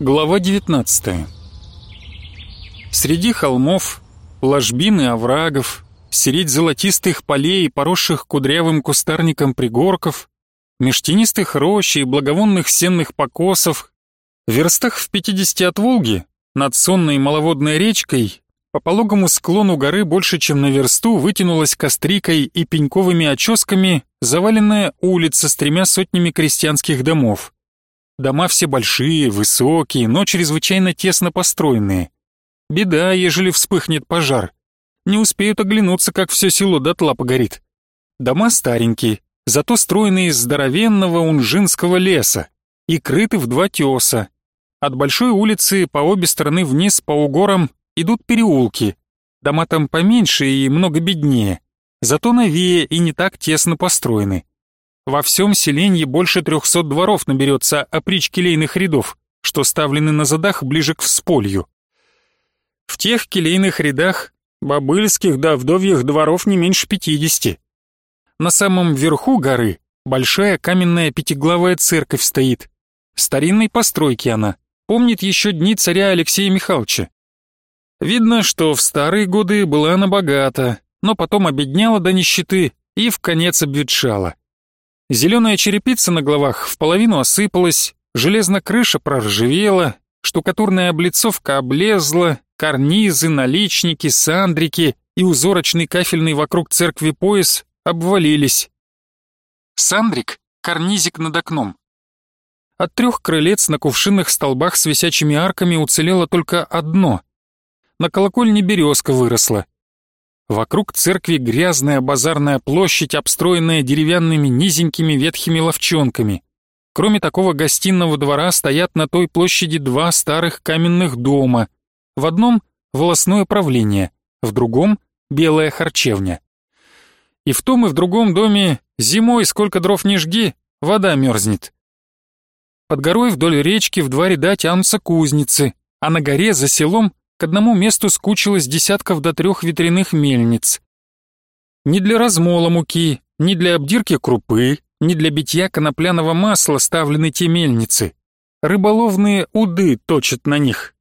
Глава 19 Среди холмов, ложбин и оврагов, средь золотистых полей поросших кудрявым кустарником пригорков, меж тенистых рощ и благовонных сенных покосов, в верстах в 50 от Волги, над сонной маловодной речкой, по пологому склону горы больше, чем на версту, вытянулась кострикой и пеньковыми оческами заваленная улица с тремя сотнями крестьянских домов. Дома все большие, высокие, но чрезвычайно тесно построенные. Беда, ежели вспыхнет пожар. Не успеют оглянуться, как все село дотла погорит. Дома старенькие, зато стройные из здоровенного унжинского леса и крыты в два теса. От большой улицы по обе стороны вниз по угорам идут переулки. Дома там поменьше и много беднее, зато новее и не так тесно построены. Во всем селении больше трехсот дворов наберется опричь келейных рядов, что ставлены на задах ближе к всполью. В тех келейных рядах бобыльских да вдовьих дворов не меньше пятидесяти. На самом верху горы большая каменная пятиглавая церковь стоит. Старинной постройки она, помнит еще дни царя Алексея Михайловича. Видно, что в старые годы была она богата, но потом обедняла до нищеты и в конец обветшала. Зеленая черепица на головах в половину осыпалась, железная крыша проржавела, штукатурная облицовка облезла, карнизы, наличники, сандрики и узорочный кафельный вокруг церкви пояс обвалились. Сандрик — карнизик над окном. От трех крылец на кувшинных столбах с висячими арками уцелело только одно. На колокольне березка выросла. Вокруг церкви грязная базарная площадь, обстроенная деревянными низенькими ветхими ловчонками. Кроме такого гостиного двора стоят на той площади два старых каменных дома. В одном — волосное правление, в другом — белая харчевня. И в том и в другом доме зимой сколько дров не жги, вода мерзнет. Под горой вдоль речки в два ряда тянутся кузницы, а на горе за селом к одному месту скучилось десятков до трех ветряных мельниц. Ни для размола муки, ни для обдирки крупы, ни для битья конопляного масла ставлены те мельницы. Рыболовные уды точат на них.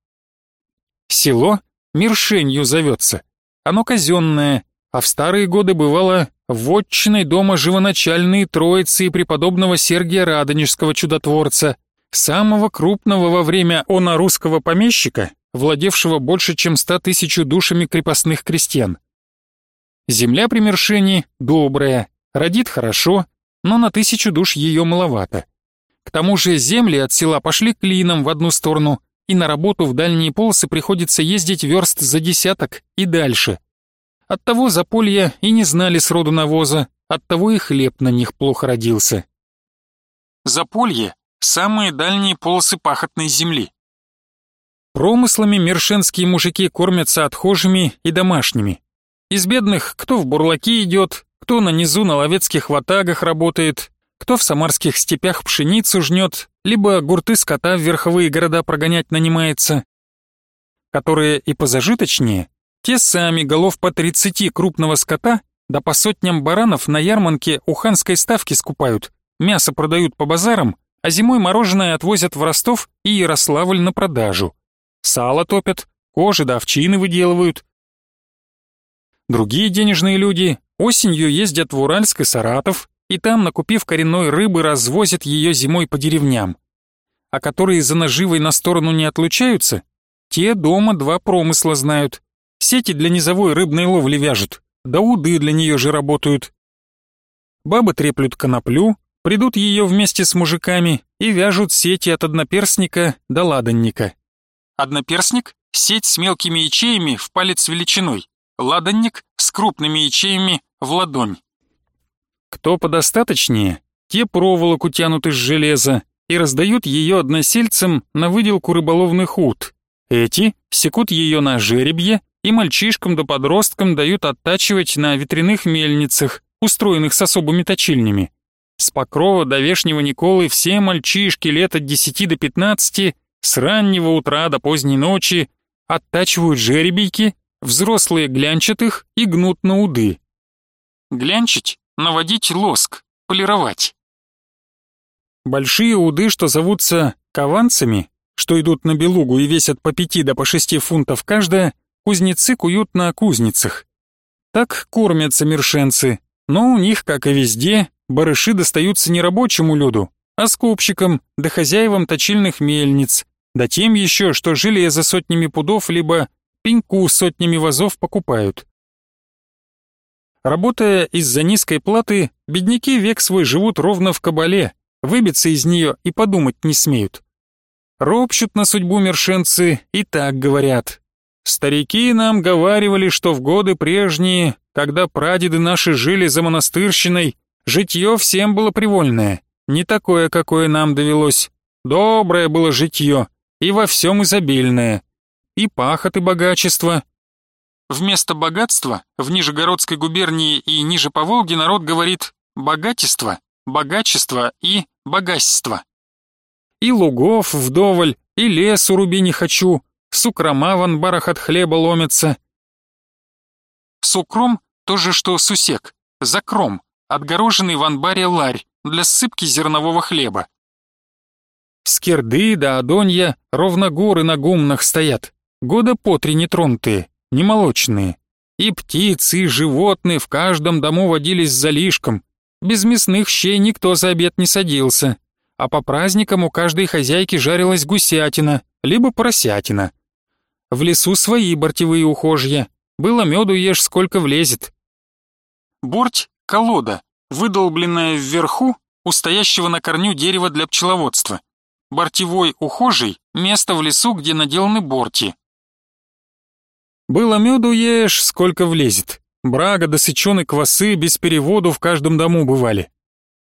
Село Миршенью зовется. Оно казенное, а в старые годы бывало вотчиной дома живоначальные троицы и преподобного Сергия Радонежского чудотворца, самого крупного во время она русского помещика, владевшего больше чем ста тысяч душами крепостных крестьян. Земля при Мершении добрая, родит хорошо, но на тысячу душ ее маловато. К тому же земли от села пошли клином в одну сторону, и на работу в дальние полосы приходится ездить верст за десяток и дальше. Оттого заполья и не знали сроду навоза, оттого и хлеб на них плохо родился. Заполье — самые дальние полосы пахотной земли. Промыслами мершенские мужики кормятся отхожими и домашними. Из бедных кто в бурлаки идет, кто на низу на ловецких ватагах работает, кто в самарских степях пшеницу жнет, либо гурты скота в верховые города прогонять нанимается. Которые и позажиточнее, те сами голов по 30 крупного скота да по сотням баранов на ярмарке у ханской ставки скупают, мясо продают по базарам, а зимой мороженое отвозят в Ростов и Ярославль на продажу сало топят, кожи да овчины выделывают. Другие денежные люди осенью ездят в Уральск и Саратов, и там, накупив коренной рыбы, развозят ее зимой по деревням. А которые за наживой на сторону не отлучаются, те дома два промысла знают. Сети для низовой рыбной ловли вяжут, да уды для нее же работают. Бабы треплют коноплю, придут ее вместе с мужиками и вяжут сети от одноперстника до ладанника. Одноперстник — сеть с мелкими ячеями в палец величиной, ладанник — с крупными ячеями в ладонь. Кто подостаточнее, те проволоку тянут из железа и раздают ее односельцам на выделку рыболовных ут. Эти секут ее на жеребье и мальчишкам да подросткам дают оттачивать на ветряных мельницах, устроенных с особыми точильнями. С покрова до вешнего Николы все мальчишки лет от 10 до 15 с раннего утра до поздней ночи оттачивают жеребейки, взрослые глянчат их и гнут на уды. Глянчить — наводить лоск, полировать. Большие уды, что зовутся кованцами, что идут на белугу и весят по пяти до по шести фунтов каждая, кузнецы куют на кузницах. Так кормятся мершенцы, но у них, как и везде, барыши достаются не рабочему люду, а скупщикам да хозяевам точильных мельниц, да тем еще, что железо сотнями пудов либо пеньку сотнями вазов покупают. Работая из-за низкой платы, бедняки век свой живут ровно в кабале, выбиться из нее и подумать не смеют. Ропщут на судьбу мершенцы и так говорят. Старики нам говаривали, что в годы прежние, когда прадеды наши жили за монастырщиной, житье всем было привольное, не такое, какое нам довелось. Доброе было житье, и во всем изобильное. И пахоты богачества. Вместо богатства в Нижегородской губернии и ниже по Волге народ говорит «богатество», «богачество» и «богатство». И лугов вдоволь, и лесу руби не хочу, сукрома в анбарах от хлеба ломятся. Сукром — то же, что сусек, закром, отгороженный в анбаре ларь для сыпки зернового хлеба. Скирды да Адонья ровно горы на гумнах стоят, года по три нетронутые, немолочные. И птицы, и животные в каждом дому водились за лишком. Без мясных щей никто за обед не садился. А по праздникам у каждой хозяйки жарилась гусятина, либо поросятина. В лесу свои бортевые ухожья. Было меду ешь сколько влезет. Борть — колода, выдолбленная вверху у стоящего на корню дерева для пчеловодства. Бортевой ухожий — место в лесу, где наделаны борти. Было меду ешь, сколько влезет. Брага да сычены квасы без переводу в каждом дому бывали.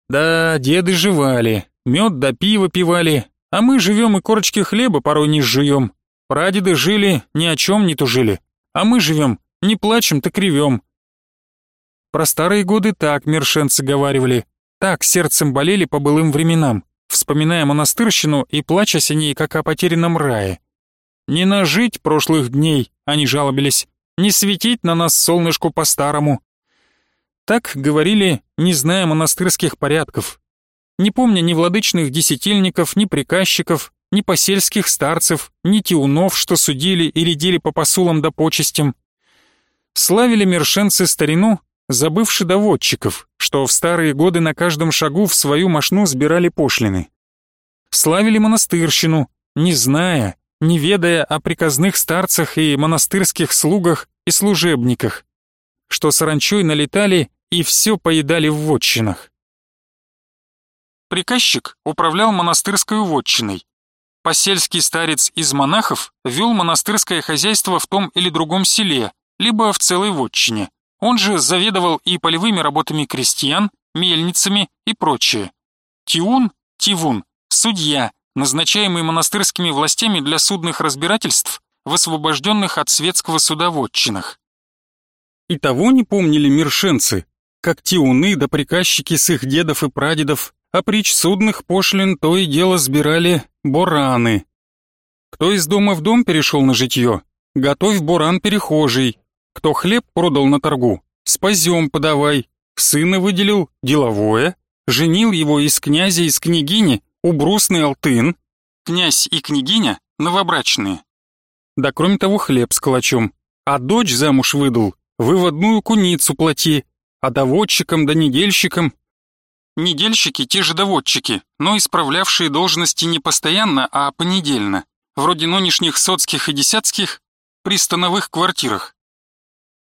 Да, деды жевали, мед да пиво пивали, а мы живем и корочки хлеба порой не жуем. Прадеды жили, ни о чем не тужили, а мы живем, не плачем, так ревем. Про старые годы так мершенцы говаривали, так сердцем болели по былым временам вспоминая монастырщину и плачась о ней, как о потерянном рае. «Не нажить прошлых дней», — они жалобились, «не светить на нас солнышку по-старому». Так говорили, не зная монастырских порядков, не помня ни владычных десятильников, ни приказчиков, ни посельских старцев, ни тиунов, что судили и рядили по посулам да почестям. Славили мершенцы старину, забывши доводчиков, что в старые годы на каждом шагу в свою мошну сбирали пошлины. Славили монастырщину, не зная, не ведая о приказных старцах и монастырских слугах и служебниках, что саранчой налетали и все поедали в вотчинах. Приказчик управлял монастырской вотчиной. Посельский старец из монахов вел монастырское хозяйство в том или другом селе, либо в целой вотчине. Он же заведовал и полевыми работами крестьян, мельницами и прочее. Тиун, Тивун, судья, назначаемый монастырскими властями для судных разбирательств в освобожденных от светского суда вотчинах. И того не помнили миршенцы, как тиуны да приказчики с их дедов и прадедов, а прич судных пошлин то и дело сбирали бораны. Кто из дома в дом перешел на житье, готовь буран перехожий, кто хлеб продал на торгу, спазем подавай. Сына выделил деловое, женил его из князя из княгини, убрусный алтын. Князь и княгиня новобрачные. Да кроме того хлеб с калачом. А дочь замуж выдал, выводную куницу плати, а доводчикам да недельщикам Недельщики те же доводчики, но исправлявшие должности не постоянно, а понедельно, вроде нынешних соцких и десятских, при становых квартирах.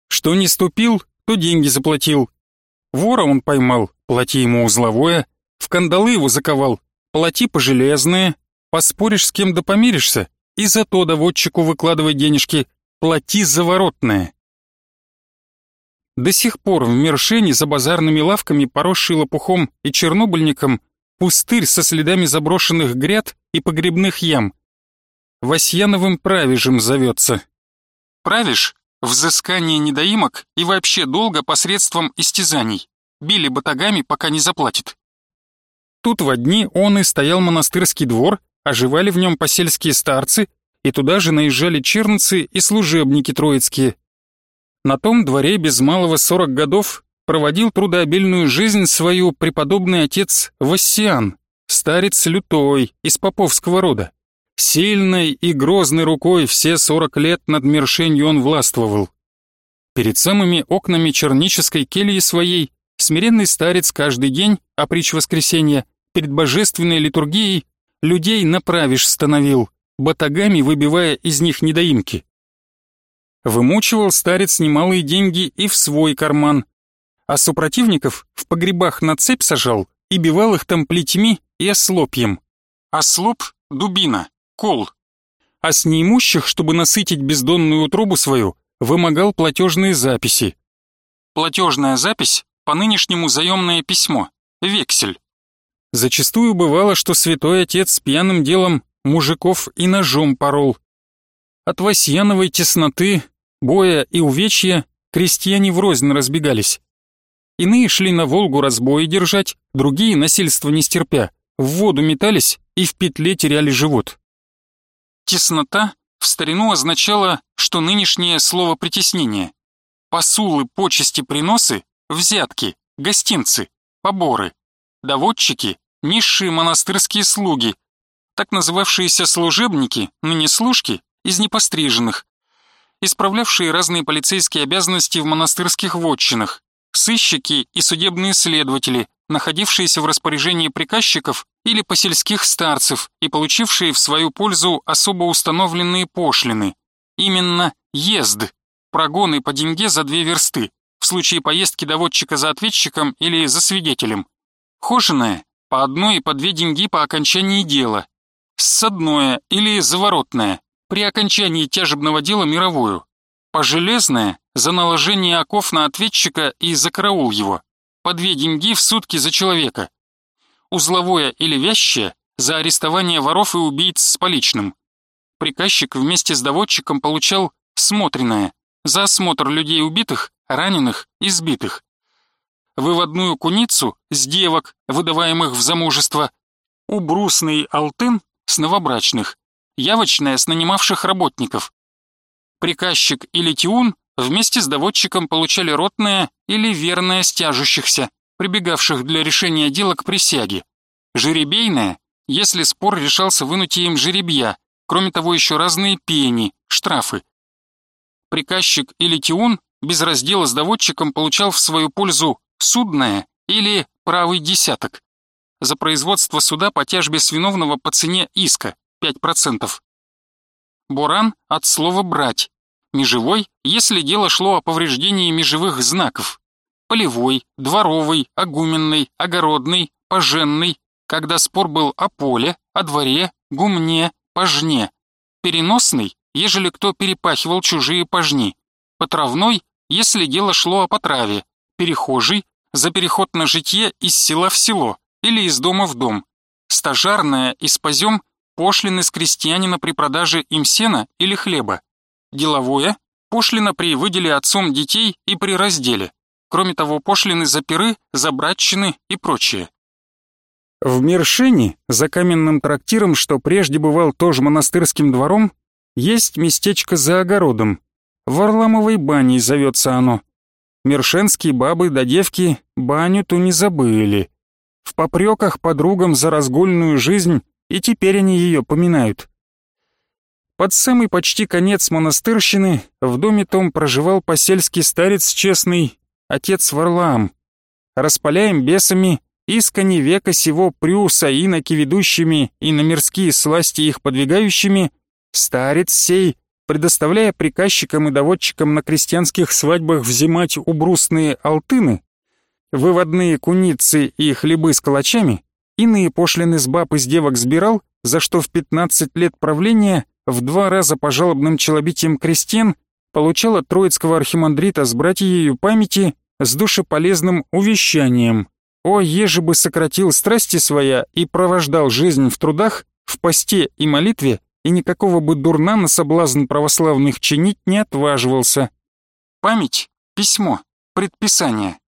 Что не ступил, то деньги заплатил. Вора он поймал, плати ему узловое, в кандалы его заковал, плати по железное, поспоришь с кем да помиришься, и за то доводчику выкладывай денежки, плати заворотное. До сих пор в Мершене за базарными лавками, поросший лопухом и чернобыльником, пустырь со следами заброшенных гряд и погребных ям. Васьяновым правежем зовется. Правиш Взыскание недоимок и вообще долго посредством истязаний. Били батагами, пока не заплатит. Тут в одни он и стоял монастырский двор, оживали в нем посельские старцы, и туда же наезжали чернцы и служебники троицкие. На том дворе без малого сорок годов проводил трудообильную жизнь свою преподобный отец Вассиан, старец лютой, из поповского рода. Сильной и грозной рукой все сорок лет над Мершенью он властвовал. Перед самыми окнами чернической кельи своей смиренный старец каждый день, а притч воскресенья, перед божественной литургией людей направишь становил, батагами выбивая из них недоимки. Вымучивал старец немалые деньги и в свой карман, а супротивников в погребах на цепь сажал и бивал их там плетьми и ослопьем. Ослоп — дубина, кол. А с неимущих, чтобы насытить бездонную утробу свою, вымогал платежные записи. Платежная запись — по-нынешнему заемное письмо, вексель. Зачастую бывало, что святой отец с пьяным делом мужиков и ножом порол. От Васьяновой тесноты, боя и увечья крестьяне врознь разбегались. Иные шли на Волгу разбои держать, другие, насильство не стерпя, в воду метались и в петле теряли живот. Теснота в старину означало, что нынешнее слово притеснение. Посулы, почести, приносы, взятки, гостинцы, поборы, доводчики, низшие монастырские слуги, так называвшиеся служебники, ныне служки, из непостриженных, исправлявшие разные полицейские обязанности в монастырских вотчинах, сыщики и судебные следователи, находившиеся в распоряжении приказчиков или посельских старцев и получившие в свою пользу особо установленные пошлины. Именно езд, прогоны по деньге за две версты, в случае поездки доводчика за ответчиком или за свидетелем. Хоженое — по одной и по две деньги по окончании дела. Ссадное или заворотное — при окончании тяжебного дела мировую. Пожелезное — за наложение оков на ответчика и за караул его. По две деньги в сутки за человека узловое или вязчее за арестование воров и убийц с поличным. Приказчик вместе с доводчиком получал смотренное за осмотр людей убитых, раненых и сбитых. Выводную куницу с девок, выдаваемых в замужество, убрусный алтын с новобрачных, явочная с нанимавших работников. Приказчик или тиун вместе с доводчиком получали ротное или верное стяжущихся прибегавших для решения дела к присяге. Жеребейное, если спор решался вынутием жеребья, кроме того еще разные пени, штрафы. Приказчик или тиун без раздела с доводчиком получал в свою пользу судное или правый десяток. За производство суда по тяжбе с по цене иска 5%. Буран от слова «брать». Межевой, если дело шло о повреждении межевых знаков полевой, дворовый, огуменный, огородный, поженный, когда спор был о поле, о дворе, гумне, пожне. Переносный, ежели кто перепахивал чужие пожни. Потравной, если дело шло о потраве. Перехожий, за переход на житье из села в село или из дома в дом. Стажарная и спазем пошлины с крестьянина при продаже им сена или хлеба. Деловое, пошлина при выделе отцом детей и при разделе. Кроме того, пошлины за пиры, за братчины и прочее. В Мершине, за каменным трактиром, что прежде бывал тоже монастырским двором, есть местечко за огородом. Варламовой баней зовется оно. Мершенские бабы да девки баню ту не забыли. В попреках подругам за разгульную жизнь, и теперь они ее поминают. Под самый почти конец монастырщины в доме том проживал посельский старец честный отец Варлаам. Распаляем бесами, искони века сего прюса иноки ведущими и на мирские сласти их подвигающими, старец сей, предоставляя приказчикам и доводчикам на крестьянских свадьбах взимать убрусные алтыны, выводные куницы и хлебы с калачами, иные пошлины с баб и девок сбирал, за что в 15 лет правления в два раза по жалобным челобитиям крестьян получала троицкого архимандрита с братьею памяти с душеполезным увещанием. О, еже бы сократил страсти своя и провождал жизнь в трудах, в посте и молитве, и никакого бы дурна на соблазн православных чинить не отваживался. Память, письмо, предписание.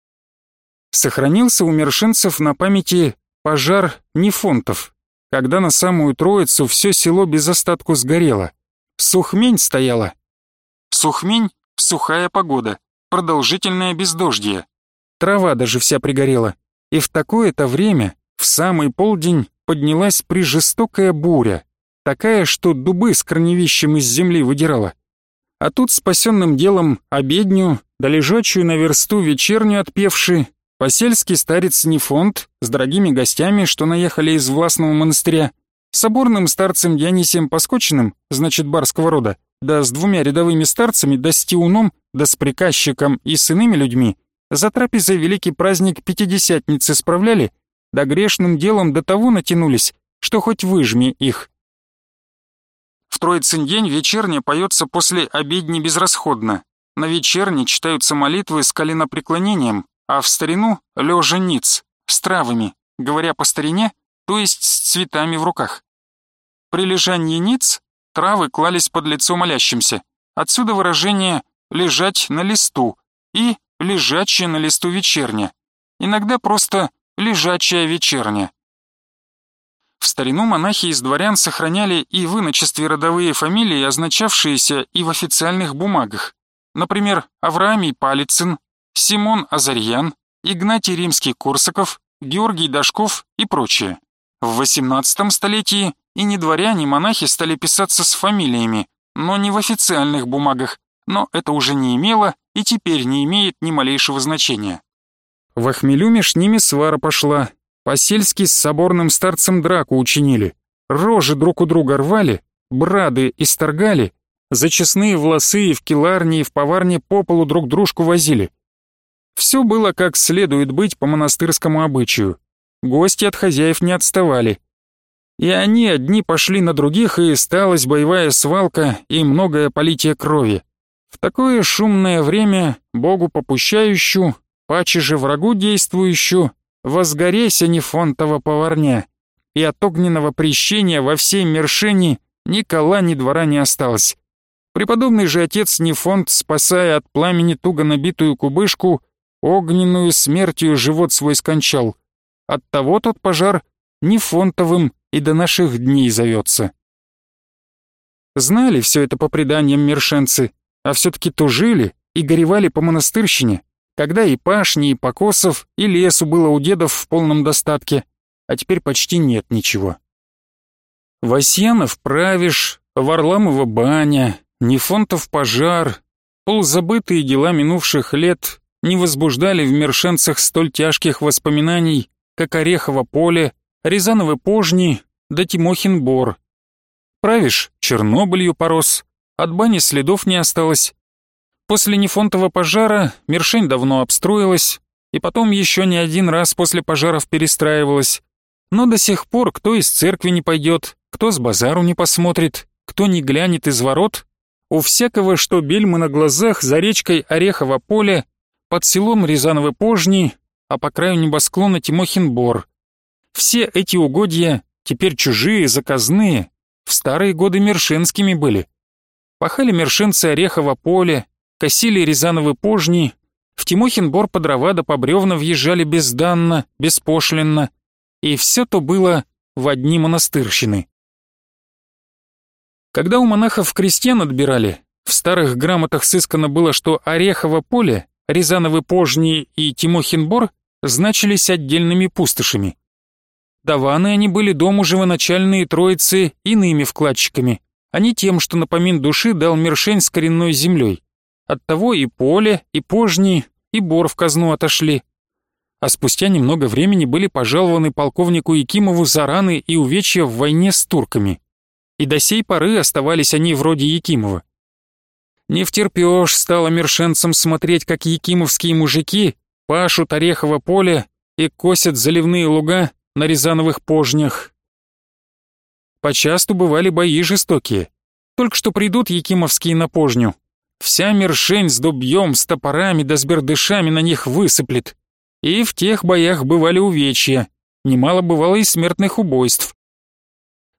Сохранился у мершинцев на памяти пожар Нефонтов, когда на самую Троицу все село без остатку сгорело. Сухмень стояла, Сухмень — сухая погода, продолжительное бездождье. Трава даже вся пригорела. И в такое-то время, в самый полдень, поднялась прижестокая буря. такая, что дубы с корневищем из земли выдирала. А тут спасенным делом обедню, да лежачую на версту вечернюю отпевши, посельский старец Нефонт с дорогими гостями, что наехали из властного монастыря, соборным старцем Дионисием Поскочиным, значит, барского рода, да с двумя рядовыми старцами, да с Тиуном, да с приказчиком и с иными людьми, за трапезой великий праздник Пятидесятницы справляли, да грешным делом до того натянулись, что хоть выжми их. В Троицын день вечерне поется после обедни безрасходно. На вечерне читаются молитвы с коленопреклонением, а в старину — лежа ниц, с травами, говоря по старине, то есть с цветами в руках. При лежании ниц травы клались под лицо молящимся. Отсюда выражение «лежать на листу» и «лежачая на листу вечерня». Иногда просто «лежачая вечерня». В старину монахи из дворян сохраняли и в иночестве родовые фамилии, означавшиеся и в официальных бумагах. Например, Авраамий Палицын, Симон Азарьян, Игнатий Римский-Корсаков, Георгий Дашков и прочее. В XVIII столетии и не дворяне, монахи стали писаться с фамилиями, но не в официальных бумагах, но это уже не имело и теперь не имеет ни малейшего значения. В меж ними свара пошла, по-сельски с соборным старцем драку учинили, рожи друг у друга рвали, брады исторгали, зачесные волосы и в келарне, и в поварне по полу друг дружку возили. Все было как следует быть по монастырскому обычаю. Гости от хозяев не отставали. И они одни пошли на других, и сталась боевая свалка и многое политие крови. В такое шумное время Богу попущающую, паче же врагу действующую, возгорейся нефонтова поварня, и от огненного прещения во всей Мершине ни кола, ни двора не осталось. Преподобный же отец Нефонт, спасая от пламени туго набитую кубышку, огненную смертью живот свой скончал. Оттого тот пожар Нефонтовым и до наших дней зовется. Знали все это по преданиям мершенцы, а все-таки тужили и горевали по монастырщине, когда и пашни, и покосов, и лесу было у дедов в полном достатке, а теперь почти нет ничего. Васьянов правишь, Варламова баня, Нефонтов пожар, ползабытые дела минувших лет не возбуждали в мершенцах столь тяжких воспоминаний, как Орехово поле, Рязановы пожни да Тимохин бор. Правишь, Чернобылью порос, от бани следов не осталось, После Нефонтова пожара Мершень давно обстроилась, и потом еще не один раз после пожаров перестраивалась. Но до сих пор кто из церкви не пойдет, кто с базару не посмотрит, кто не глянет из ворот, у всякого, что бельмы на глазах за речкой Орехово поле, под селом Рязановы пожни, а по краю небосклона Тимохин бор. Все эти угодья теперь чужие, заказные, в старые годы мершинскими были. Пахали мершинцы Орехово поле, косили Рязановы пожни, в Тимохин бор по дрова да по бревна въезжали безданно, беспошлинно, и все то было в одни монастырщины. Когда у монахов крестьян отбирали, в старых грамотах сыскано было, что Орехово поле, Рязановы пожни и Тимохин бор значились отдельными пустошами. Даваны они были дому живоначальные троицы иными вкладчиками, а не тем, что напомин души дал Мершень с коренной землей. Оттого и поле, и пожни, и бор в казну отошли. А спустя немного времени были пожалованы полковнику Якимову за раны и увечья в войне с турками. И до сей поры оставались они вроде Якимова. Не втерпёшь стало мершенцам смотреть, как якимовские мужики пашут орехово поле и косят заливные луга на Рязановых пожнях. Почасту бывали бои жестокие. Только что придут якимовские на пожню, Вся мершень с дубьем, с топорами да с бердышами на них высыплет. И в тех боях бывали увечья, немало бывало и смертных убойств.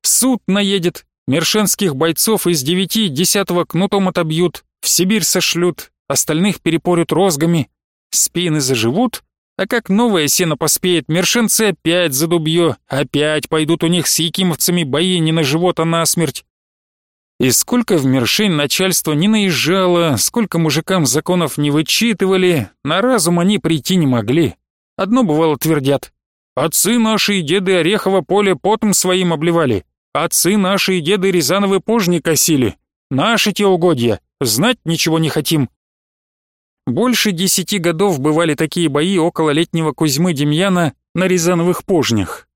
Суд наедет, мершенских бойцов из девяти десятого кнутом отобьют, в Сибирь сошлют, остальных перепорют розгами, спины заживут, а как новое сено поспеет, мершенцы опять за дубье, опять пойдут у них с якимовцами бои не на живот, а на смерть. И сколько в Мершень начальство не наезжало, сколько мужикам законов не вычитывали, на разум они прийти не могли. Одно бывало твердят. Отцы наши и деды Орехово поле потом своим обливали. Отцы наши и деды Рязановы пожни косили. Наши те угодья, знать ничего не хотим». Больше десяти годов бывали такие бои около летнего Кузьмы Демьяна на Рязановых пожнях.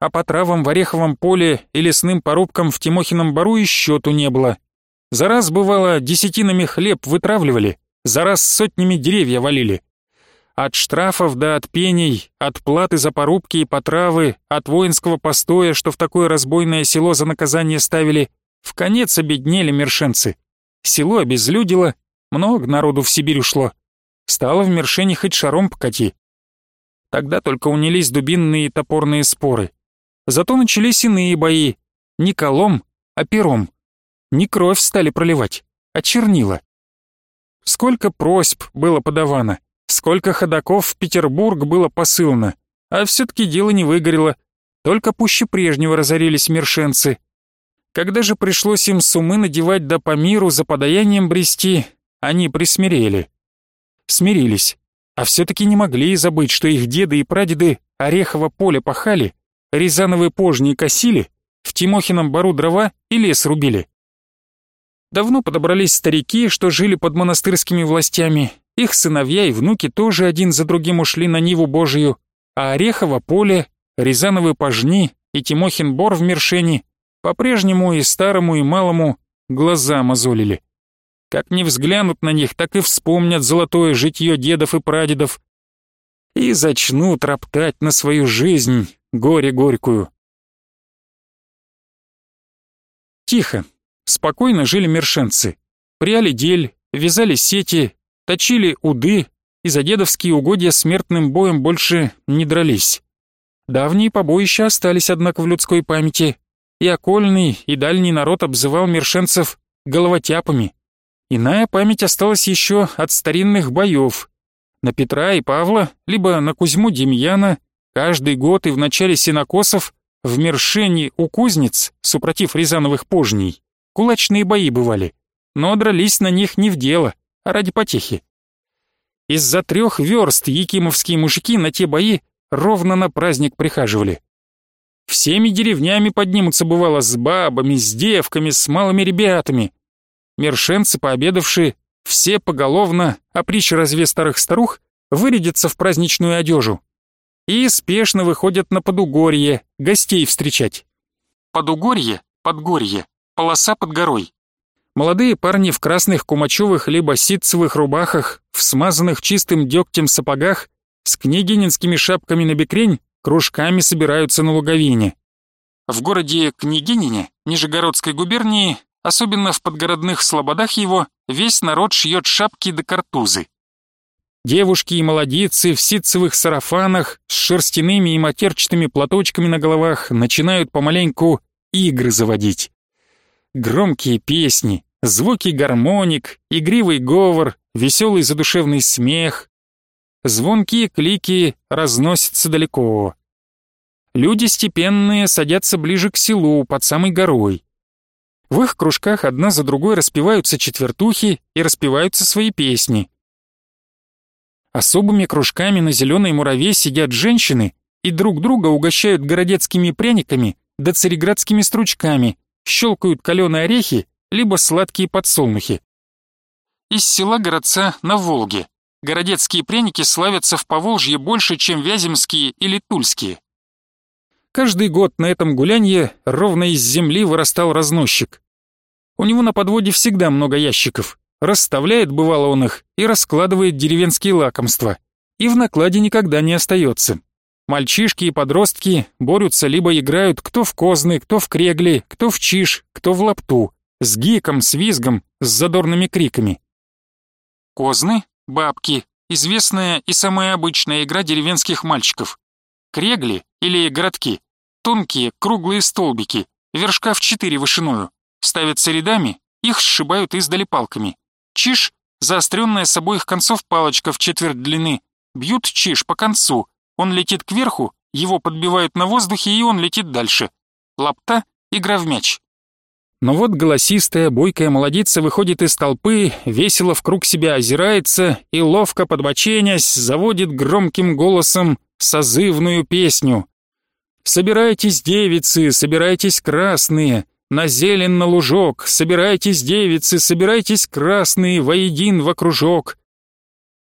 А по травам в Ореховом поле и лесным порубкам в Тимохином бару и счету не было. За раз, бывало, десятинами хлеб вытравливали, за раз сотнями деревья валили. От штрафов до отпений, от платы за порубки и потравы, от воинского постоя, что в такое разбойное село за наказание ставили, в конец обеднели мершенцы. Село обезлюдило, много народу в Сибирь ушло. Стало в Мершене хоть шаром покати. Тогда только унялись дубинные и топорные споры. Зато начались иные бои. Не колом, а пером. Не кровь стали проливать, а чернила. Сколько просьб было подавано, сколько ходаков в Петербург было посылано, а все-таки дело не выгорело, только пуще прежнего разорились мершенцы. Когда же пришлось им сумы надевать да по миру за подаянием брести, они присмирели. Смирились, а все-таки не могли забыть, что их деды и прадеды Орехово поле пахали, Рязановые пожни косили, в Тимохином бару дрова и лес рубили. Давно подобрались старики, что жили под монастырскими властями, их сыновья и внуки тоже один за другим ушли на Ниву Божию, а Орехово поле, Рязановы пожни и Тимохин бор в Мершени по-прежнему и старому, и малому глаза мозолили. Как не взглянут на них, так и вспомнят золотое житье дедов и прадедов и зачнут роптать на свою жизнь горе горькую. Тихо, спокойно жили мершенцы. Пряли дель, вязали сети, точили уды и за дедовские угодья смертным боем больше не дрались. Давние побоища остались, однако, в людской памяти, и окольный, и дальний народ обзывал мершенцев головотяпами. Иная память осталась еще от старинных боев. На Петра и Павла, либо на Кузьму Демьяна каждый год и в начале синокосов в Мершене у кузнец, супротив Рязановых пожней, кулачные бои бывали, но дрались на них не в дело, а ради потехи. Из-за трех верст якимовские мужики на те бои ровно на праздник прихаживали. Всеми деревнями поднимутся, бывало, с бабами, с девками, с малыми ребятами. Мершенцы, пообедавшие, все поголовно, а притча разве старых старух, вырядятся в праздничную одежу и спешно выходят на Подугорье гостей встречать. Подугорье, Подгорье, полоса под горой. Молодые парни в красных кумачевых либо ситцевых рубахах, в смазанных чистым дегтем сапогах, с княгининскими шапками на бекрень кружками собираются на луговине. В городе Княгинине, Нижегородской губернии, особенно в подгородных слободах его, весь народ шьет шапки до картузы. Девушки и молодицы в ситцевых сарафанах с шерстяными и матерчатыми платочками на головах начинают помаленьку игры заводить. Громкие песни, звуки гармоник, игривый говор, веселый задушевный смех, Звонкие клики разносятся далеко. Люди степенные садятся ближе к селу, под самой горой. В их кружках одна за другой распеваются четвертухи и распеваются свои песни. Особыми кружками на зеленой мураве сидят женщины и друг друга угощают городецкими пряниками да цареградскими стручками, щелкают каленые орехи либо сладкие подсолнухи. Из села городца на Волге Городецкие пряники славятся в Поволжье больше, чем вяземские или тульские. Каждый год на этом гулянье ровно из земли вырастал разносчик. У него на подводе всегда много ящиков. Расставляет, бывало он их, и раскладывает деревенские лакомства. И в накладе никогда не остается. Мальчишки и подростки борются либо играют кто в козны, кто в крегли, кто в чиш, кто в лапту, с гиком, с визгом, с задорными криками. Козны бабки, известная и самая обычная игра деревенских мальчиков. Крегли или городки, тонкие круглые столбики, вершка в четыре вышиною, ставятся рядами, их сшибают издали палками. Чиш, заостренная с обоих концов палочка в четверть длины, бьют чиш по концу, он летит кверху, его подбивают на воздухе и он летит дальше. Лапта — игра в мяч. Но вот голосистая, бойкая молодица выходит из толпы, весело в круг себя озирается и, ловко подбоченясь, заводит громким голосом созывную песню. Собирайтесь, девицы, собирайтесь, красные, на зелен на лужок, собирайтесь, девицы, собирайтесь, красные, воедин в окружок.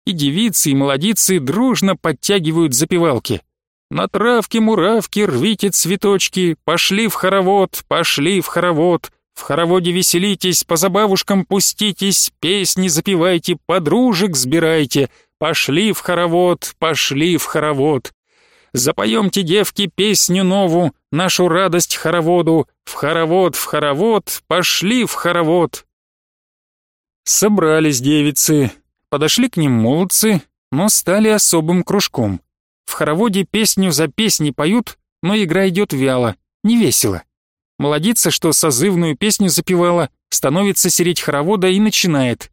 И девицы, и молодицы дружно подтягивают запевалки. На травке муравки рвите цветочки, пошли в хоровод, пошли в хоровод, в хороводе веселитесь, по забавушкам пуститесь, песни запевайте, подружек сбирайте, пошли в хоровод, пошли в хоровод. Запоемте, девки, песню нову, нашу радость хороводу, в хоровод, в хоровод, пошли в хоровод. Собрались девицы, подошли к ним молодцы, но стали особым кружком. В хороводе песню за песней поют, но игра идет вяло, невесело. Молодица, что созывную песню запевала, становится сереть хоровода и начинает.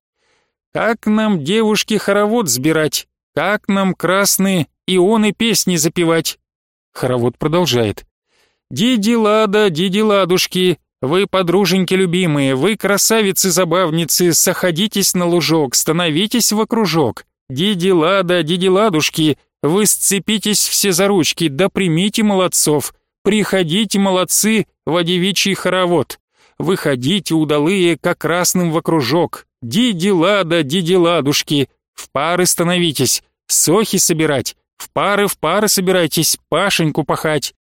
«Как нам, девушки, хоровод сбирать? Как нам, красные, ионы песни запевать?» Хоровод продолжает. «Диди Лада, Диди Ладушки, вы, подруженьки любимые, вы, красавицы-забавницы, сходитесь на лужок, становитесь в окружок. Диди Лада, Диди Ладушки, вы сцепитесь все за ручки, да примите молодцов. Приходите, молодцы, в девичий хоровод. Выходите, удалые, как красным в окружок. Диди ладушки. В пары становитесь, сохи собирать. В пары, в пары собирайтесь, пашеньку пахать.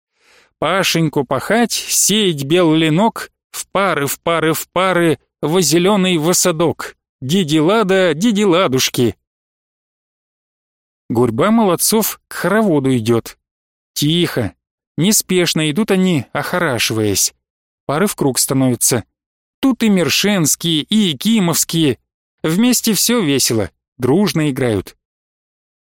Пашеньку пахать, сеять белый ленок. В пары, в пары, в пары, во зеленый высадок. Диди лада, диди ладушки. Гурьба молодцов к хороводу идет. Тихо, Неспешно идут они, охорашиваясь. Пары в круг становятся. Тут и Мершенские, и Якимовские. Вместе все весело, дружно играют.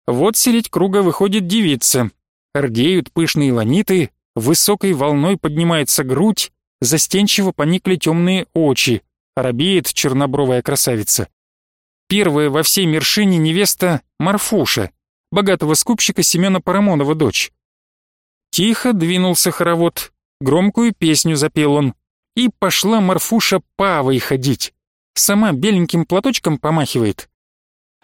Вот середь круга выходит девица. Рдеют пышные ланиты, высокой волной поднимается грудь, застенчиво поникли темные очи, робеет чернобровая красавица. Первая во всей Мершине невеста Марфуша, богатого скупщика Семена Парамонова дочь. Тихо двинулся хоровод, громкую песню запел он, и пошла Марфуша павой ходить. Сама беленьким платочком помахивает.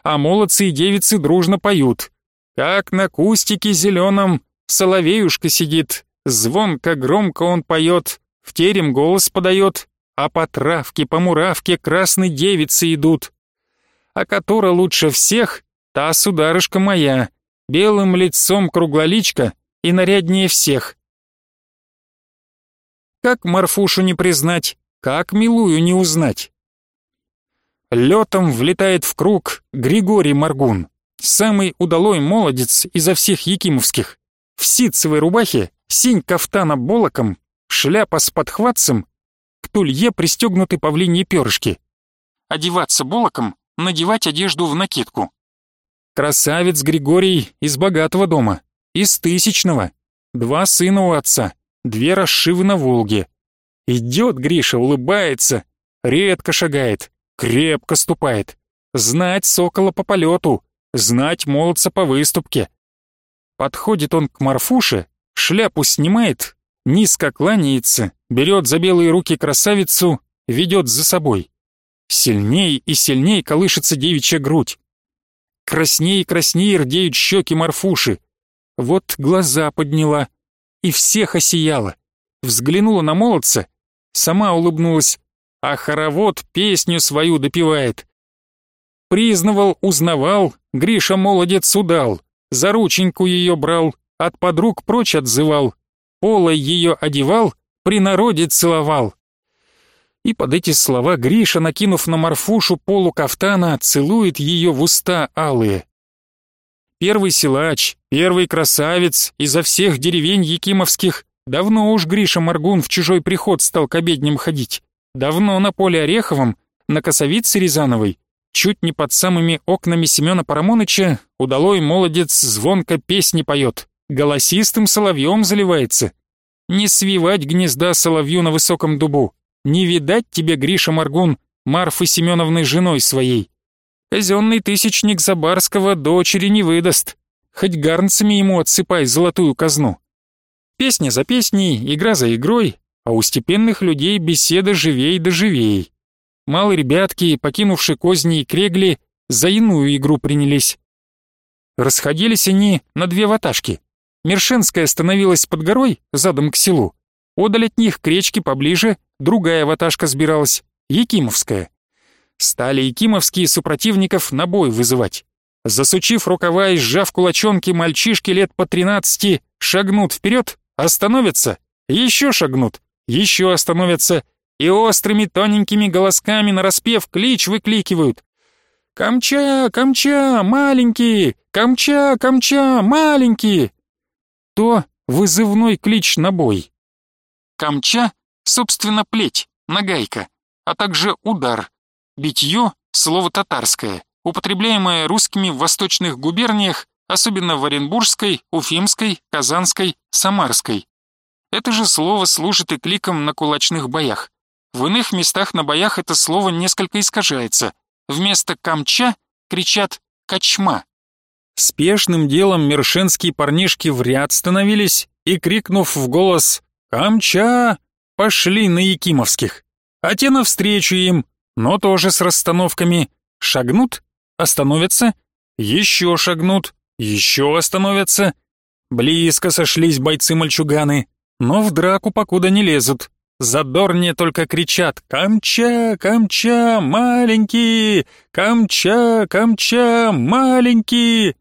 А молодцы и девицы дружно поют. Как на кустике зеленом соловеюшка сидит, звонко громко он поет, в терем голос подает, а по травке, по муравке красные девицы идут. А которая лучше всех, та сударышка моя, белым лицом круглоличка, и наряднее всех. Как Марфушу не признать, как милую не узнать? Летом влетает в круг Григорий Маргун, самый удалой молодец изо всех якимовских. В ситцевой рубахе, синь кафтана болоком, шляпа с подхватцем, к тулье пристегнуты павлиньи перышки. Одеваться болоком, надевать одежду в накидку. Красавец Григорий из богатого дома, из тысячного. Два сына у отца, две расшивы на Волге. Идет Гриша, улыбается, редко шагает, крепко ступает. Знать сокола по полету, знать молодца по выступке. Подходит он к Марфуше, шляпу снимает, низко кланяется, берет за белые руки красавицу, ведет за собой. Сильней и сильней колышется девичья грудь. Красней и красней рдеют щеки Марфуши. Вот глаза подняла и всех осияла. Взглянула на молодца, сама улыбнулась, а хоровод песню свою допевает. Признавал, узнавал, Гриша молодец удал, за рученьку ее брал, от подруг прочь отзывал, полой ее одевал, при народе целовал. И под эти слова Гриша, накинув на Марфушу полу кафтана, целует ее в уста алые. Первый силач, первый красавец изо всех деревень якимовских. Давно уж Гриша Маргун в чужой приход стал к обедням ходить. Давно на поле Ореховом, на косовице Рязановой, чуть не под самыми окнами Семена Парамоныча, удалой молодец звонко песни поет, голосистым соловьем заливается. Не свивать гнезда соловью на высоком дубу, не видать тебе, Гриша Маргун, Марфы Семеновной женой своей. Казенный тысячник Забарского дочери не выдаст. Хоть гарнцами ему отсыпай золотую казну. Песня за песней, игра за игрой, а у степенных людей беседа живей да живей. Малые ребятки, покинувшие козни и крегли, за иную игру принялись. Расходились они на две ваташки. Мершенская становилась под горой, задом к селу. Одаль от них к речке поближе, другая ваташка сбиралась, Якимовская. Стали якимовские супротивников на бой вызывать. Засучив рукава и сжав кулачонки, мальчишки лет по тринадцати шагнут вперед, остановятся, еще шагнут, еще остановятся и острыми тоненькими голосками нараспев клич выкликивают. «Камча, камча, маленькие! Камча, камча, маленькие!» То вызывной клич на бой. Камча, собственно, плеть, нагайка, а также удар. Битье — слово татарское, употребляемое русскими в восточных губерниях, особенно в Оренбургской, Уфимской, Казанской, Самарской. Это же слово служит и кликом на кулачных боях. В иных местах на боях это слово несколько искажается. Вместо «камча» кричат «качма». Спешным делом мершенские парнишки в ряд становились и, крикнув в голос «Камча!», пошли на Якимовских. А те навстречу им, но тоже с расстановками. Шагнут, остановятся, еще шагнут, еще остановятся. Близко сошлись бойцы-мальчуганы, но в драку покуда не лезут. Задорнее только кричат «Камча! Камча! Маленький! Камча! Камча! Маленький!»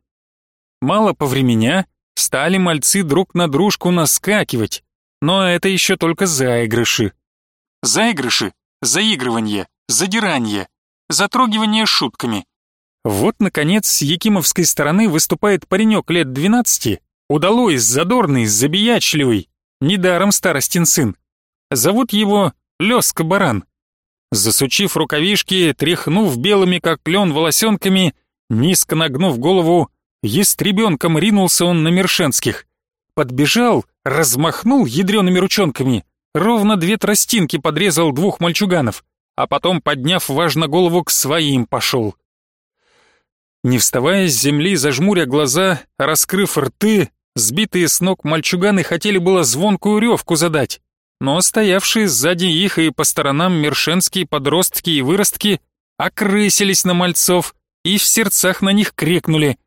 Мало повременя, стали мальцы друг на дружку наскакивать, но это еще только заигрыши. Заигрыши, заигрывание, задирание, затрогивание шутками. Вот, наконец, с якимовской стороны выступает паренек лет двенадцати, удалой, задорный, забиячливый, недаром старостин сын. Зовут его Лёска Баран. Засучив рукавишки, тряхнув белыми как лен волосенками, низко нагнув голову, естребенком ринулся он на Мершенских. Подбежал, размахнул ядреными ручонками, ровно две тростинки подрезал двух мальчуганов, а потом, подняв важно голову, к своим пошел. Не вставая с земли, зажмуря глаза, раскрыв рты, сбитые с ног мальчуганы хотели было звонкую ревку задать, но стоявшие сзади их и по сторонам мершенские подростки и выростки окрысились на мальцов и в сердцах на них крикнули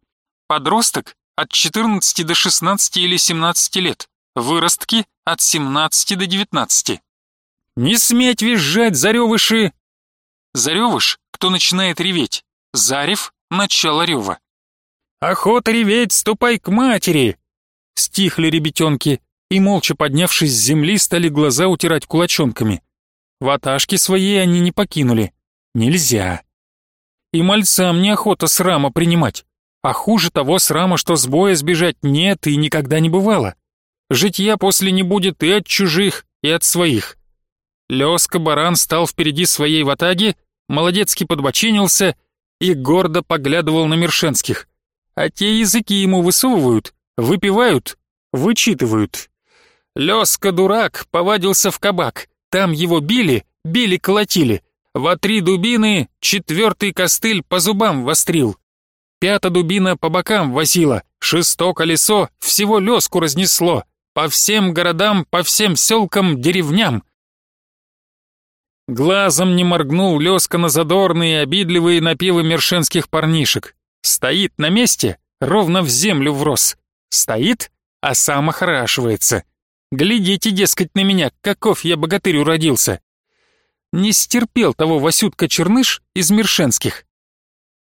«Подросток от 14 до 16 или 17 лет, выростки от 17 до 19». «Не сметь визжать, заревыши!» Заревыш, кто начинает реветь, зарев — начало рева. «Охота реветь, ступай к матери!» Стихли ребятенки, и, молча поднявшись с земли, стали глаза утирать кулачонками. Ваташки своей они не покинули. Нельзя. И мальцам неохота срама принимать. А хуже того срама, что с боя сбежать нет и никогда не бывало. Житья после не будет и от чужих, и от своих. Лёска-баран стал впереди своей ватаги, молодецки подбочинился и гордо поглядывал на Мершенских. А те языки ему высовывают, выпивают, вычитывают. Лёска дурак повадился в кабак. Там его били, били-колотили. Во три дубины четвертый костыль по зубам вострил. Пята дубина по бокам возила, шесто колесо всего лёску разнесло. По всем городам, по всем селкам, деревням. Глазом не моргнул Лёска на задорные, обидливые напевы мершенских парнишек. Стоит на месте, ровно в землю врос. Стоит, а сам охорашивается. Глядите, дескать, на меня, каков я богатырь уродился. Не стерпел того Васютка Черныш из Мершенских.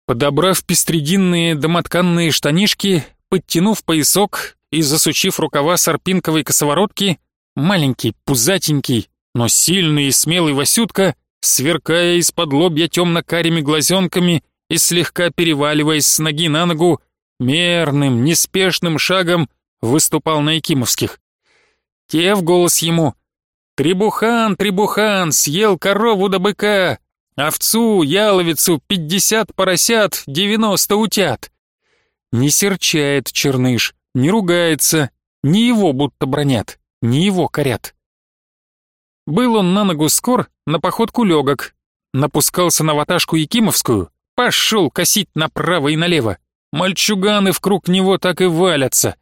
Подобрав пестрединные домотканные штанишки, подтянув поясок и засучив рукава сарпинковой косоворотки, маленький, пузатенький, но сильный и смелый Васютка, сверкая из-под лобья темно-карими глазенками и слегка переваливаясь с ноги на ногу, мерным, неспешным шагом выступал на Якимовских. Те в голос ему «Требухан, Требухан, съел корову до быка, овцу, яловицу, пятьдесят поросят, девяносто утят». Не серчает Черныш, не ругается, не его будто бронят, не его корят. Был он на ногу скор, на походку легок, напускался на ваташку Якимовскую, пошел косить направо и налево. Мальчуганы в круг него так и валятся.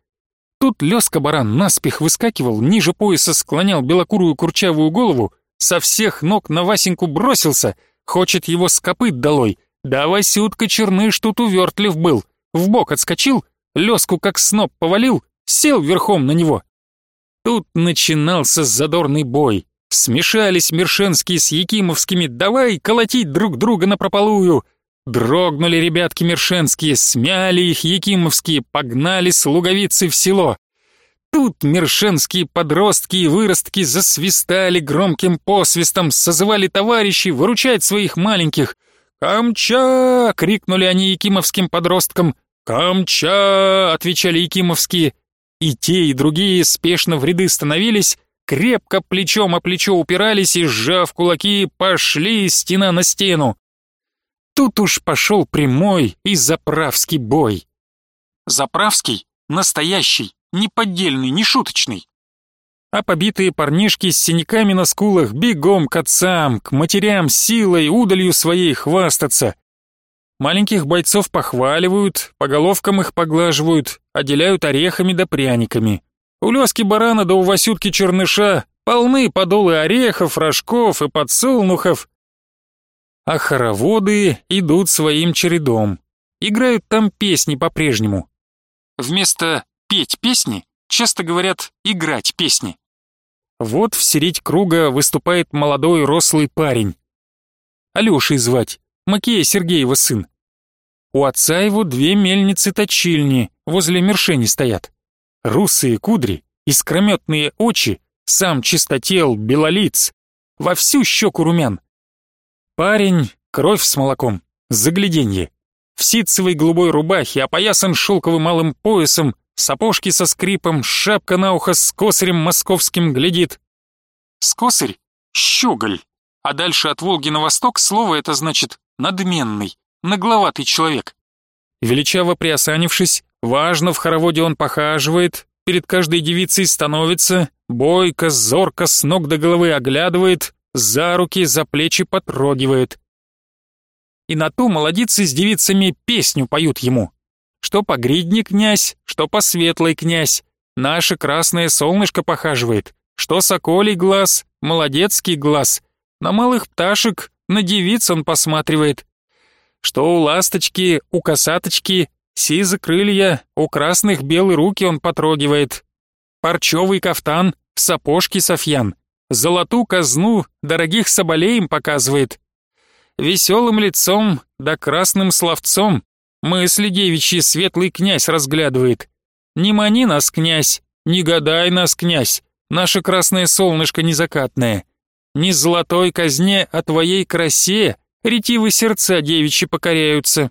Тут Лёска-баран наспех выскакивал, ниже пояса склонял белокурую курчавую голову, со всех ног на Васеньку бросился, хочет его с копыт долой. Да Васютка Черныш тут увертлив был, в бок отскочил, Лёску как сноп повалил, сел верхом на него. Тут начинался задорный бой. Смешались Мершенские с Якимовскими, давай колотить друг друга напропалую. Дрогнули ребятки Мершенские, смяли их Якимовские, погнали с луговицы в село. Тут мершенские подростки и выростки засвистали громким посвистом, созывали товарищей выручать своих маленьких. «Камча!» — крикнули они якимовским подросткам. «Камча!» — отвечали якимовские. И те, и другие спешно в ряды становились, крепко плечом о плечо упирались и, сжав кулаки, пошли стена на стену. Тут уж пошел прямой и заправский бой. Заправский — настоящий, не поддельный, не шуточный. А побитые парнишки с синяками на скулах бегом к отцам, к матерям силой, удалью своей хвастаться. Маленьких бойцов похваливают, по головкам их поглаживают, отделяют орехами да пряниками. У Лёски барана да у Васютки черныша полны подолы орехов, рожков и подсолнухов. А хороводы идут своим чередом. Играют там песни по-прежнему. Вместо «петь песни» часто говорят «играть песни». Вот в середь круга выступает молодой рослый парень. Алёшей звать. Макея Сергеева сын. У отца его две мельницы-точильни возле мершени стоят. Русые кудри, искрометные очи, сам чистотел, белолиц, во всю щеку румян. Парень, кровь с молоком, загляденье. В ситцевой голубой рубахе, опоясан шелковым малым поясом, сапожки со скрипом, шапка на ухо с косарем московским глядит. Скосарь — щеголь, а дальше от Волги на восток слово это значит надменный, нагловатый человек. Величаво приосанившись, важно в хороводе он похаживает, перед каждой девицей становится, бойко, зорко, с ног до головы оглядывает, за руки, за плечи потрогивает. И на то молодицы с девицами песню поют ему. Что по гридне князь, что по светлой князь, наше красное солнышко похаживает, что соколий глаз, молодецкий глаз, на малых пташек на девиц он посматривает. Что у ласточки, у косаточки, сизы крылья, у красных белые руки он потрогивает. Парчевый кафтан, сапожки софьян, золоту казну, дорогих соболей им показывает. Веселым лицом да красным словцом мысли девичьи светлый князь разглядывает. Не мани нас, князь, не гадай нас, князь, наше красное солнышко незакатное. Не золотой казне, а твоей красе ретивы сердца девичьи покоряются.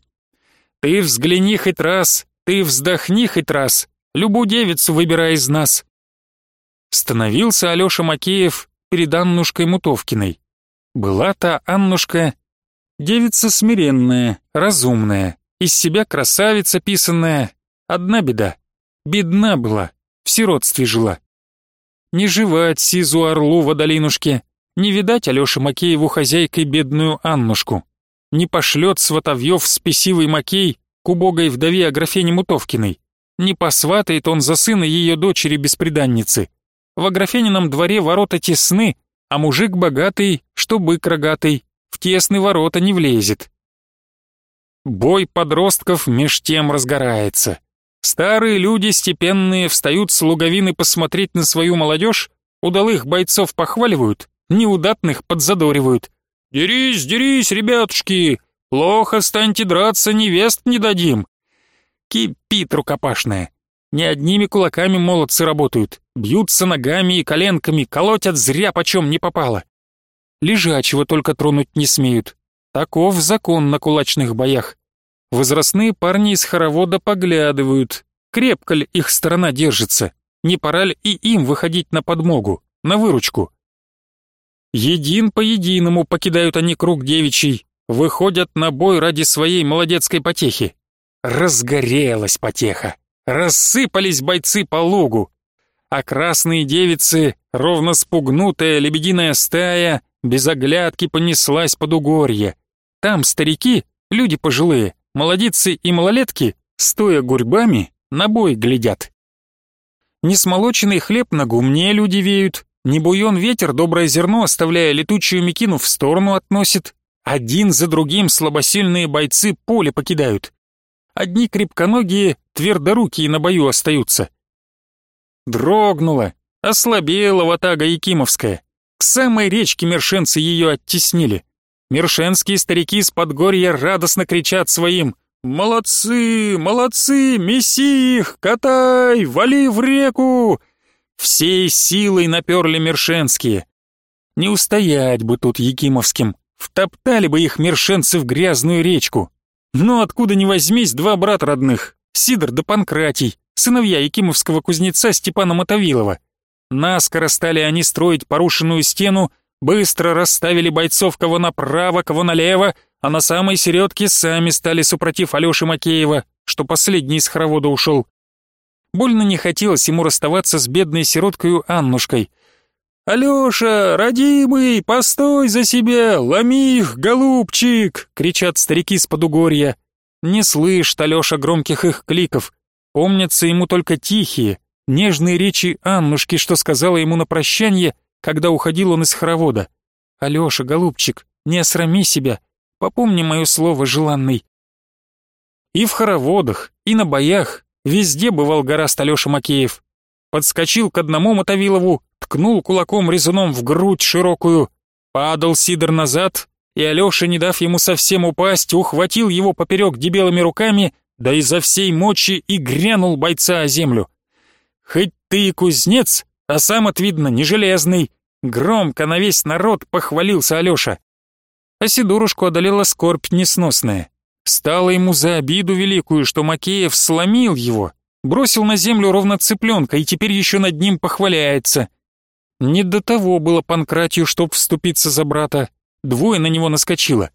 Ты взгляни хоть раз, ты вздохни хоть раз, любую девицу выбирай из нас. Становился Алёша Макеев перед Аннушкой Мутовкиной. Была та Аннушка девица смиренная, разумная, из себя красавица писанная. Одна беда, бедна была, в сиротстве жила. Не живать сизу орлу в Адалинушке, не видать Алёше Макееву хозяйкой бедную Аннушку. Не пошлет Сватовьев спесивый Макей к убогой вдове Аграфене Мутовкиной. Не посватает он за сына ее дочери бесприданницы. В Аграфенином дворе ворота тесны, а мужик богатый, что бык рогатый, в тесные ворота не влезет. Бой подростков меж тем разгорается. Старые люди степенные встают с луговины посмотреть на свою молодежь, удалых бойцов похваливают, неудатных подзадоривают. «Дерись, дерись, ребятушки! Плохо станьте драться, невест не дадим!» Кипит рукопашная. Не одними кулаками молодцы работают, бьются ногами и коленками, колотят зря почем не попало. Лежачего только тронуть не смеют. Таков закон на кулачных боях. Возрастные парни из хоровода поглядывают, крепко ли их сторона держится, не пора ли и им выходить на подмогу, на выручку. Един по единому покидают они круг девичий, выходят на бой ради своей молодецкой потехи. Разгорелась потеха, рассыпались бойцы по лугу, а красные девицы, ровно спугнутая лебединая стая, без оглядки понеслась под угорье. Там старики, люди пожилые, молодицы и малолетки, стоя гурьбами, на бой глядят. Несмолоченный хлеб на гумне люди веют, не буйон ветер доброе зерно, оставляя летучую мекину в сторону относит. Один за другим слабосильные бойцы поле покидают. Одни крепконогие, твердорукие на бою остаются. дрогнула, ослабела ватага Якимовская. К самой речке мершенцы ее оттеснили. Мершенские старики с подгорья радостно кричат своим «Молодцы, молодцы, меси их, катай, вали в реку!» Всей силой наперли мершенские. Не устоять бы тут Якимовским, втоптали бы их мершенцы в грязную речку. Но откуда ни возьмись два брата родных, Сидор да Панкратий, сыновья Якимовского кузнеца Степана Мотовилова. Наскоро стали они строить порушенную стену, быстро расставили бойцов кого направо, кого налево, а на самой середке сами стали супротив Алёши Макеева, что последний из хоровода ушел. Больно не хотелось ему расставаться с бедной сироткою Аннушкой. «Алёша, родимый, постой за себя, ломи их, голубчик!» — кричат старики с подугорья. Не слышит Алёша громких их кликов. Помнятся ему только тихие, нежные речи Аннушки, что сказала ему на прощание, когда уходил он из хоровода. «Алёша, голубчик, не осрами себя, попомни мое слово желанный». И в хороводах, и на боях, везде бывал гораст Алёша Макеев. Подскочил к одному Мотовилову, ткнул кулаком резуном в грудь широкую, падал Сидор назад, и Алёша, не дав ему совсем упасть, ухватил его поперек дебелыми руками, да изо всей мочи и грянул бойца о землю. Хоть ты и кузнец, а сам от видно не железный. Громко на весь народ похвалился Алёша. А Сидорушку одолела скорбь несносная. Стало ему за обиду великую, что Макеев сломил его, бросил на землю ровно цыпленка и теперь еще над ним похваляется. Не до того было Панкратию, чтоб вступиться за брата. Двое на него наскочило.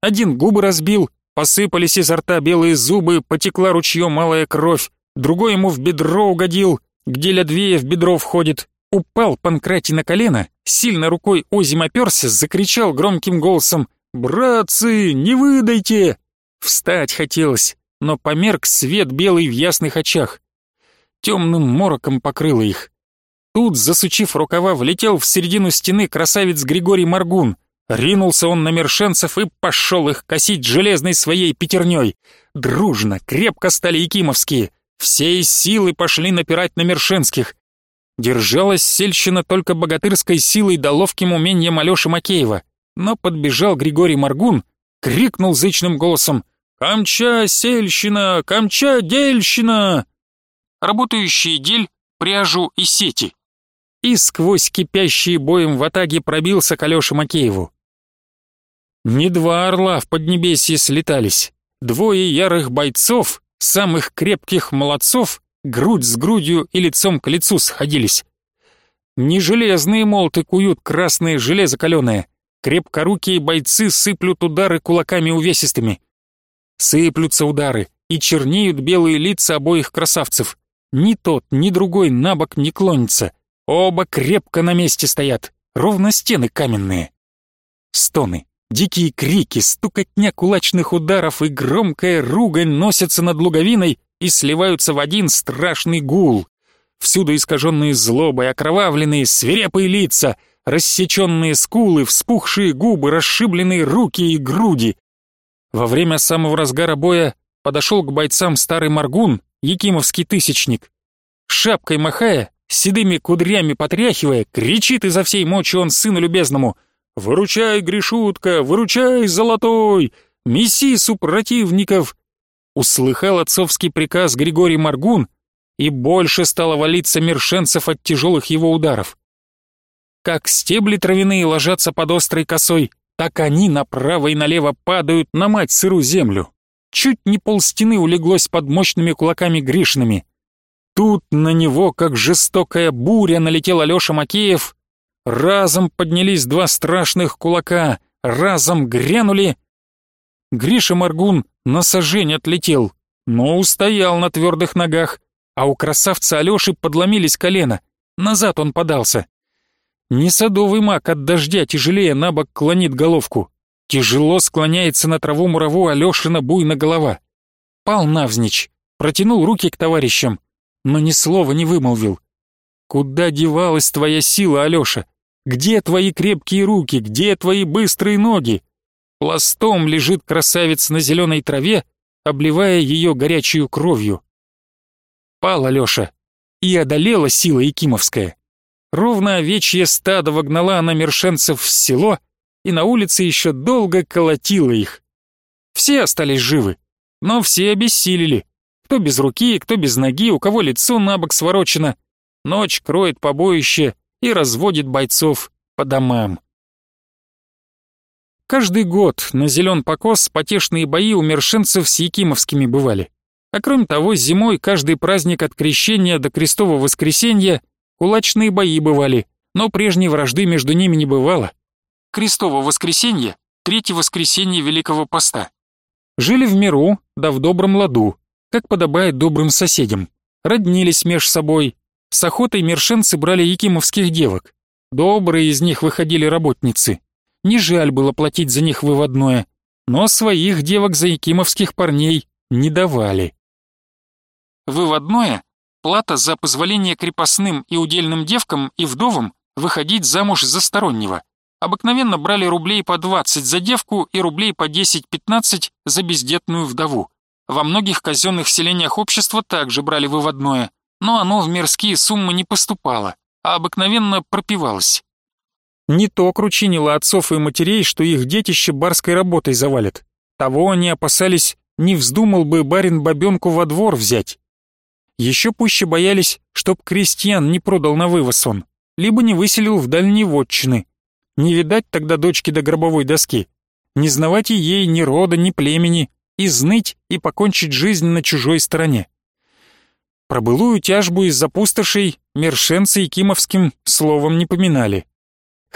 Один губы разбил, посыпались изо рта белые зубы, потекла ручьем малая кровь, другой ему в бедро угодил, где Лядвея в бедро входит, упал Панкратий на колено, сильно рукой озим оперся, закричал громким голосом «Братцы, не выдайте!» Встать хотелось, но померк свет белый в ясных очах. Темным мороком покрыло их. Тут, засучив рукава, влетел в середину стены красавец Григорий Маргун. Ринулся он на мершенцев и пошел их косить железной своей пятерней. Дружно, крепко стали якимовские. Всей силы пошли напирать на Мершенских. Держалась сельщина только богатырской силой да ловким умением Алёши Макеева. Но подбежал Григорий Маргун, крикнул зычным голосом «Камча, сельщина! Камча, дельщина!» Работающие дель, пряжу и сети. И сквозь кипящие боем в атаге пробился к Алёше Макееву. Не два орла в Поднебесье слетались. Двое ярых бойцов, самых крепких молодцов грудь с грудью и лицом к лицу сходились. Не железные молоты куют красное железо каленое, крепкорукие бойцы сыплют удары кулаками увесистыми. Сыплются удары, и чернеют белые лица обоих красавцев. Ни тот, ни другой на бок не клонится. Оба крепко на месте стоят, ровно стены каменные. Стоны, Дикие крики, стукотня кулачных ударов и громкая ругань носятся над луговиной и сливаются в один страшный гул. Всюду искаженные злобой, окровавленные, свирепые лица, рассеченные скулы, вспухшие губы, расшибленные руки и груди. Во время самого разгара боя подошел к бойцам старый Маргун, якимовский тысячник. Шапкой махая, седыми кудрями потряхивая, кричит изо всей мочи он сыну любезному «Выручай, Гришутка, выручай, Золотой! Меси супротивников!» Услыхал отцовский приказ Григорий Маргун, и больше стало валиться мершенцев от тяжелых его ударов. Как стебли травяные ложатся под острой косой, так они направо и налево падают на мать сыру землю. Чуть не полстены улеглось под мощными кулаками Гришными. Тут на него, как жестокая буря, налетел Алеша Макеев Разом поднялись два страшных кулака, разом грянули. Гриша Маргун на сажень отлетел, но устоял на твердых ногах, а у красавца Алёши подломились колено, назад он подался. Не садовый маг от дождя тяжелее на бок клонит головку. Тяжело склоняется на траву мураву Алёшина буйна голова. Пал навзничь, протянул руки к товарищам, но ни слова не вымолвил. «Куда девалась твоя сила, Алёша? Где твои крепкие руки? Где твои быстрые ноги? Пластом лежит красавец на зеленой траве, обливая ее горячей кровью. Пал Алеша. и одолела сила Якимовская. Ровно овечье стадо вогнала она мершенцев в село и на улице еще долго колотила их. Все остались живы, но все обессилели. Кто без руки, кто без ноги, у кого лицо на бок сворочено. Ночь кроет побоище и разводит бойцов по домам. Каждый год на зелен покос потешные бои у мершенцев с Якимовскими бывали. А кроме того, зимой каждый праздник от крещения до крестового воскресенья кулачные бои бывали, но прежней вражды между ними не бывало. Крестово воскресенье — третье воскресенье Великого Поста. Жили в миру, да в добром ладу, как подобает добрым соседям. Роднились меж собой. С охотой мершенцы брали якимовских девок. Добрые из них выходили работницы. Не жаль было платить за них выводное, но своих девок за якимовских парней не давали. Выводное – плата за позволение крепостным и удельным девкам и вдовам выходить замуж за стороннего. Обыкновенно брали рублей по 20 за девку и рублей по 10-15 за бездетную вдову. Во многих казенных селениях общества также брали выводное, но оно в мирские суммы не поступало, а обыкновенно пропивалось. Не то кручинило отцов и матерей, что их детище барской работой завалит. Того они опасались, не вздумал бы барин бабенку во двор взять. Еще пуще боялись, чтоб крестьян не продал на вывоз он, либо не выселил в дальние вотчины. Не видать тогда дочки до гробовой доски. Не знавать и ей ни рода, ни племени, и зныть, и покончить жизнь на чужой стороне. Про былую тяжбу из-за пустошей мершенцы и кимовским словом не поминали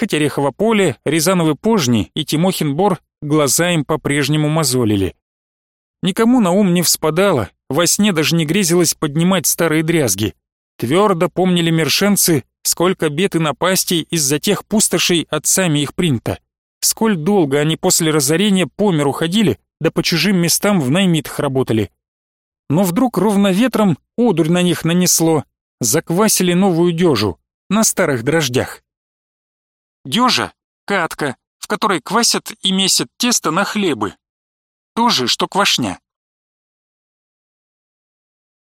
хоть Орехово поле, Рязановы пожни и Тимохин бор глаза им по-прежнему мозолили. Никому на ум не вспадало, во сне даже не грезилось поднимать старые дрязги. Твердо помнили мершенцы, сколько бед и напастей из-за тех пустошей отцами их принта. Сколь долго они после разорения по миру ходили, да по чужим местам в наймитах работали. Но вдруг ровно ветром одурь на них нанесло, заквасили новую дежу на старых дрождях. Дежа — катка, в которой квасят и месят тесто на хлебы. То же, что квашня.